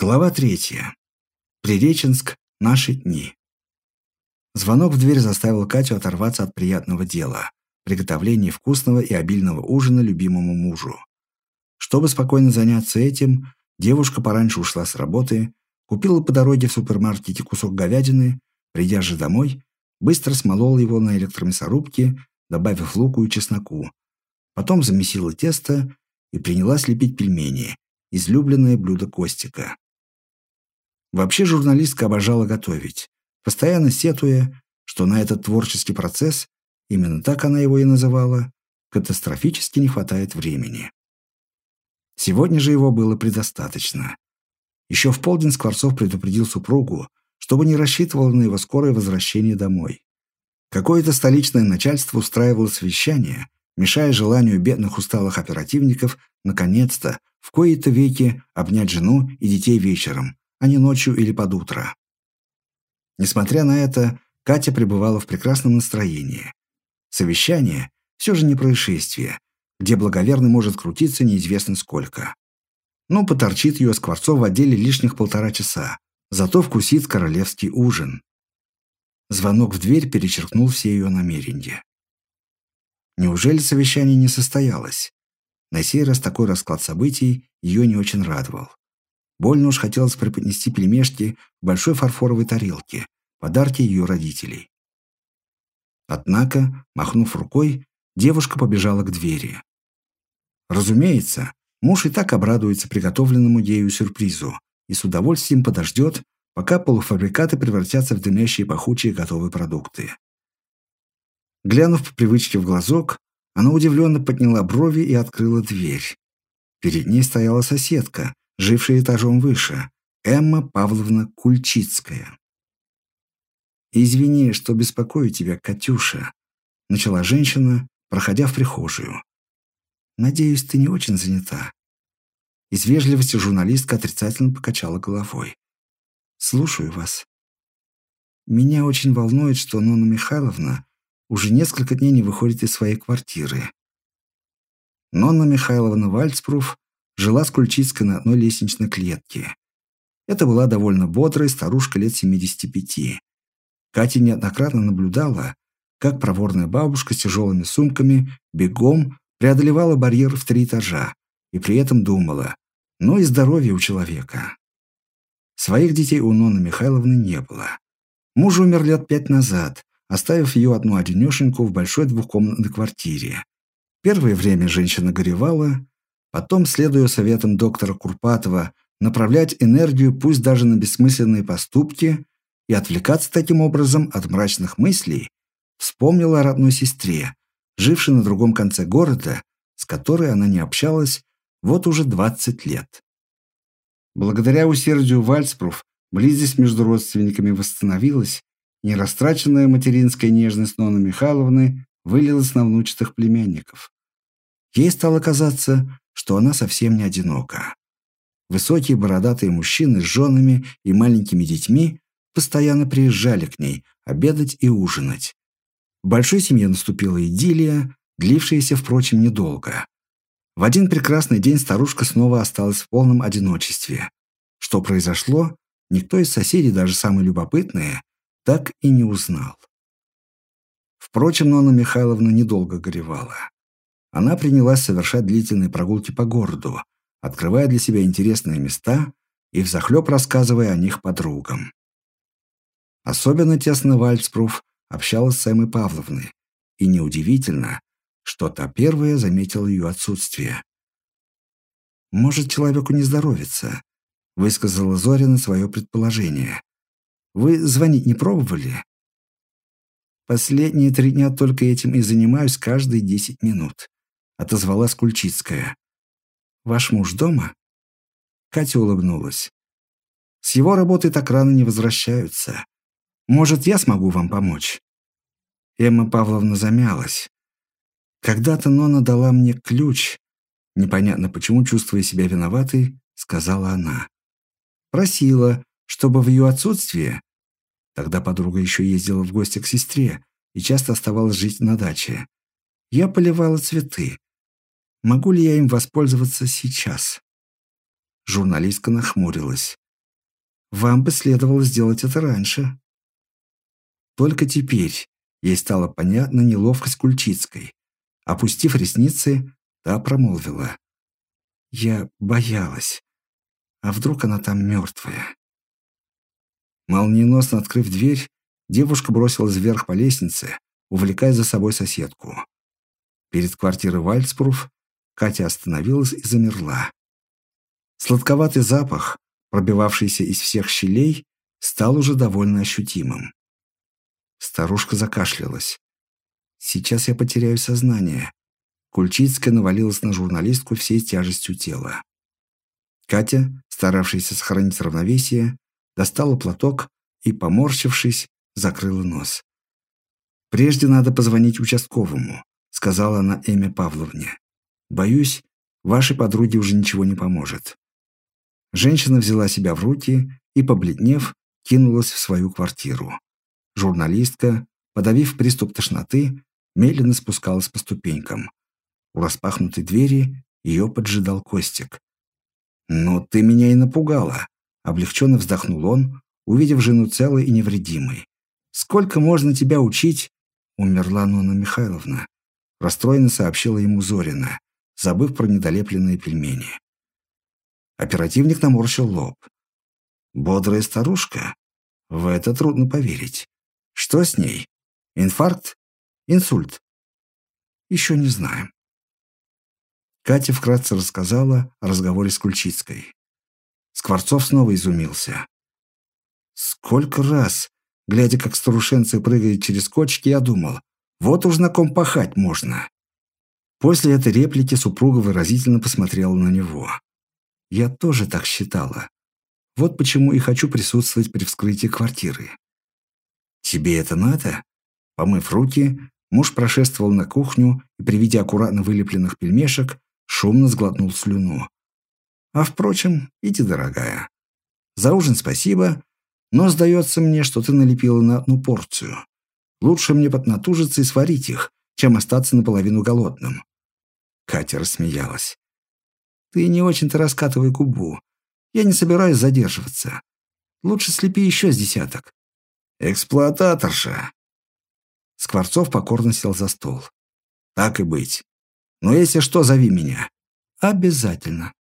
Глава третья. Приреченск. Наши дни. Звонок в дверь заставил Катю оторваться от приятного дела – приготовления вкусного и обильного ужина любимому мужу. Чтобы спокойно заняться этим, девушка пораньше ушла с работы, купила по дороге в супермаркете кусок говядины, придя же домой, быстро смолола его на электромясорубке, добавив луку и чесноку. Потом замесила тесто и принялась лепить пельмени – излюбленное блюдо Костика. Вообще журналистка обожала готовить, постоянно сетуя, что на этот творческий процесс, именно так она его и называла, катастрофически не хватает времени. Сегодня же его было предостаточно. Еще в полдень Скворцов предупредил супругу, чтобы не рассчитывал на его скорое возвращение домой. Какое-то столичное начальство устраивало совещание, мешая желанию бедных усталых оперативников наконец-то в кои-то веки обнять жену и детей вечером, а не ночью или под утро. Несмотря на это, Катя пребывала в прекрасном настроении. Совещание – все же не происшествие, где благоверный может крутиться неизвестно сколько. Ну, поторчит ее Скворцов в отделе лишних полтора часа, зато вкусит королевский ужин. Звонок в дверь перечеркнул все ее намерения. Неужели совещание не состоялось? На сей раз такой расклад событий ее не очень радовал. Больно уж хотелось преподнести пельмешки в большой фарфоровой тарелке, подарки ее родителей. Однако, махнув рукой, девушка побежала к двери. Разумеется, муж и так обрадуется приготовленному ею сюрпризу и с удовольствием подождет, пока полуфабрикаты превратятся в дымящие пахучие готовые продукты. Глянув по привычке в глазок, она удивленно подняла брови и открыла дверь. Перед ней стояла соседка, жившая этажом выше, Эмма Павловна Кульчицкая. «Извини, что беспокою тебя, Катюша», — начала женщина, проходя в прихожую. «Надеюсь, ты не очень занята». Из вежливости журналистка отрицательно покачала головой. «Слушаю вас». «Меня очень волнует, что Нонна Михайловна уже несколько дней не выходит из своей квартиры». Нонна Михайловна Вальцпруф жила с Кульчицкой на одной лестничной клетке. Это была довольно бодрая старушка лет 75. Катя неоднократно наблюдала, как проворная бабушка с тяжелыми сумками бегом преодолевала барьер в три этажа и при этом думала, ну и здоровье у человека. Своих детей у Нонны Михайловны не было. Муж умер лет пять назад, оставив ее одну одинешеньку в большой двухкомнатной квартире. Первое время женщина горевала, Потом, следуя советам доктора Курпатова, направлять энергию пусть даже на бессмысленные поступки и отвлекаться таким образом от мрачных мыслей, вспомнила о родной сестре, жившей на другом конце города, с которой она не общалась вот уже 20 лет. Благодаря усердию Вальцпруф близость между родственниками восстановилась, нерастраченная материнская нежность Ноны Михайловны вылилась на внучатых племянников. Ей стало казаться, что она совсем не одинока. Высокие бородатые мужчины с женами и маленькими детьми постоянно приезжали к ней обедать и ужинать. В большой семье наступила идиллия, длившаяся, впрочем, недолго. В один прекрасный день старушка снова осталась в полном одиночестве. Что произошло, никто из соседей, даже самые любопытные, так и не узнал. Впрочем, Нонна Михайловна недолго горевала. Она принялась совершать длительные прогулки по городу, открывая для себя интересные места и взахлеб рассказывая о них подругам. Особенно тесно Вальцпруф общалась с Эммой Павловной, и неудивительно, что та первая заметила ее отсутствие. «Может, человеку не здоровится», — высказала Зорина свое предположение. «Вы звонить не пробовали?» «Последние три дня только этим и занимаюсь каждые десять минут отозвалась Кульчицкая. «Ваш муж дома?» Катя улыбнулась. «С его работы так рано не возвращаются. Может, я смогу вам помочь?» Эмма Павловна замялась. «Когда-то Нона дала мне ключ. Непонятно почему, чувствуя себя виноватой, сказала она. Просила, чтобы в ее отсутствие... Тогда подруга еще ездила в гости к сестре и часто оставалась жить на даче. Я поливала цветы. Могу ли я им воспользоваться сейчас?» Журналистка нахмурилась. Вам бы следовало сделать это раньше. Только теперь ей стало понятна неловкость Кульчицкой. Опустив ресницы, та промолвила. Я боялась. А вдруг она там мертвая? Молниеносно открыв дверь, девушка бросилась вверх по лестнице, увлекая за собой соседку. Перед квартирой Вальцпруф Катя остановилась и замерла. Сладковатый запах, пробивавшийся из всех щелей, стал уже довольно ощутимым. Старушка закашлялась. «Сейчас я потеряю сознание». Кульчицкая навалилась на журналистку всей тяжестью тела. Катя, старавшаяся сохранить равновесие, достала платок и, поморщившись, закрыла нос. «Прежде надо позвонить участковому», — сказала она Эме Павловне. «Боюсь, вашей подруге уже ничего не поможет». Женщина взяла себя в руки и, побледнев, кинулась в свою квартиру. Журналистка, подавив приступ тошноты, медленно спускалась по ступенькам. У распахнутой двери ее поджидал Костик. «Ну, ты меня и напугала!» Облегченно вздохнул он, увидев жену целой и невредимой. «Сколько можно тебя учить?» Умерла Нонна Михайловна. Расстроенно сообщила ему Зорина, забыв про недолепленные пельмени. Оперативник наморщил лоб. «Бодрая старушка? В это трудно поверить. Что с ней? Инфаркт? Инсульт? Еще не знаем». Катя вкратце рассказала о разговоре с Кульчицкой. Скворцов снова изумился. Сколько раз, глядя, как старушенцы прыгает через кочки, я думал, вот уж на ком пахать можно. После этой реплики супруга выразительно посмотрела на него. Я тоже так считала. Вот почему и хочу присутствовать при вскрытии квартиры. «Тебе это надо?» Помыв руки, муж прошествовал на кухню и при виде аккуратно вылепленных пельмешек шумно сглотнул слюну. «А впрочем, иди, дорогая. За ужин спасибо, но сдается мне, что ты налепила на одну порцию. Лучше мне поднатужиться и сварить их, чем остаться наполовину голодным». Катя рассмеялась. Ты не очень-то раскатывай губу. Я не собираюсь задерживаться. Лучше слепи еще с десяток. Эксплуататорша. Скворцов покорно сел за стол. Так и быть. Но если что, зови меня. Обязательно.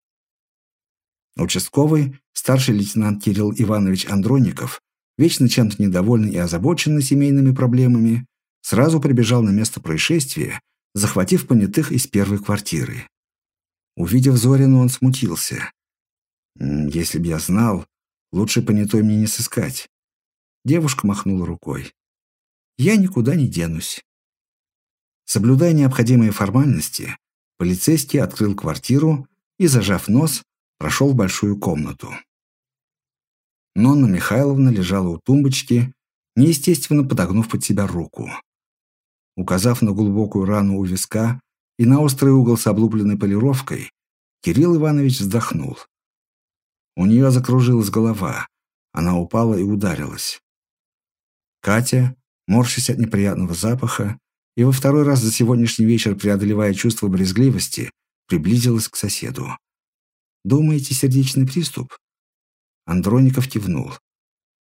Участковый, старший лейтенант Кирилл Иванович Андроников, вечно чем-то недовольный и озабоченный семейными проблемами, сразу прибежал на место происшествия, захватив понятых из первой квартиры. Увидев Зорину, он смутился. «Если б я знал, лучше понятой мне не сыскать». Девушка махнула рукой. «Я никуда не денусь». Соблюдая необходимые формальности, полицейский открыл квартиру и, зажав нос, прошел в большую комнату. Нонна Михайловна лежала у тумбочки, неестественно подогнув под себя руку. Указав на глубокую рану у виска, и на острый угол с облупленной полировкой, Кирилл Иванович вздохнул. У нее закружилась голова, она упала и ударилась. Катя, морщась от неприятного запаха, и во второй раз за сегодняшний вечер преодолевая чувство брезгливости, приблизилась к соседу. «Думаете, сердечный приступ?» Андроников кивнул.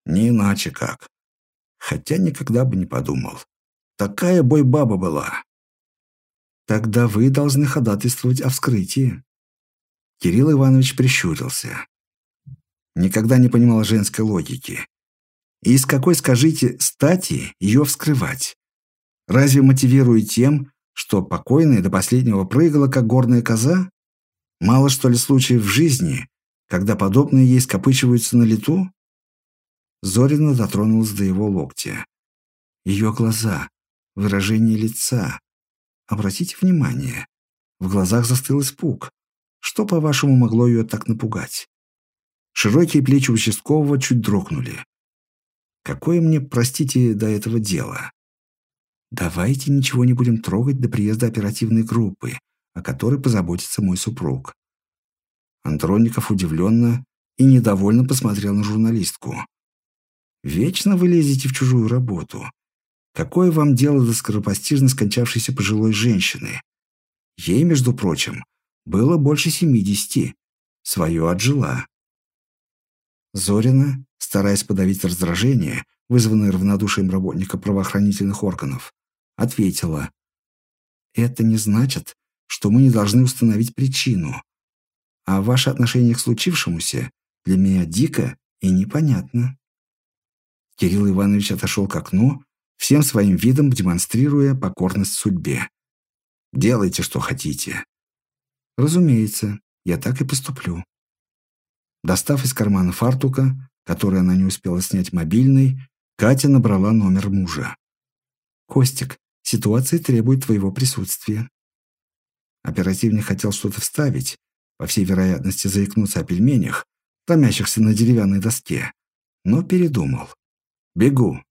«Не иначе как. Хотя никогда бы не подумал. Такая бойбаба была. Тогда вы должны ходатайствовать о вскрытии. Кирилл Иванович прищурился. Никогда не понимал женской логики. И с какой, скажите, стати ее вскрывать? Разве мотивирует тем, что покойная до последнего прыгала, как горная коза? Мало что ли случаев в жизни, когда подобные ей скопычиваются на лету? Зорина дотронулась до его локтя. Ее глаза, выражение лица, Обратите внимание, в глазах застыл испуг. Что, по-вашему, могло ее так напугать? Широкие плечи участкового чуть дрогнули. Какое мне, простите, до этого дело? Давайте ничего не будем трогать до приезда оперативной группы, о которой позаботится мой супруг. Андронников удивленно и недовольно посмотрел на журналистку. «Вечно вы лезете в чужую работу. Какое вам дело до скоропостижно скончавшейся пожилой женщины? Ей, между прочим, было больше семидесяти. Свое отжила. Зорина, стараясь подавить раздражение, вызванное равнодушием работника правоохранительных органов, ответила. «Это не значит, что мы не должны установить причину. А ваше отношение к случившемуся для меня дико и непонятно». Кирилл Иванович отошел к окну, всем своим видом демонстрируя покорность судьбе. «Делайте, что хотите». «Разумеется, я так и поступлю». Достав из кармана фартука, который она не успела снять мобильный, Катя набрала номер мужа. «Костик, ситуация требует твоего присутствия». Оперативник хотел что-то вставить, по всей вероятности заикнуться о пельменях, томящихся на деревянной доске, но передумал. «Бегу!»